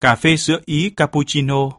Cà phê sữa Ý cappuccino.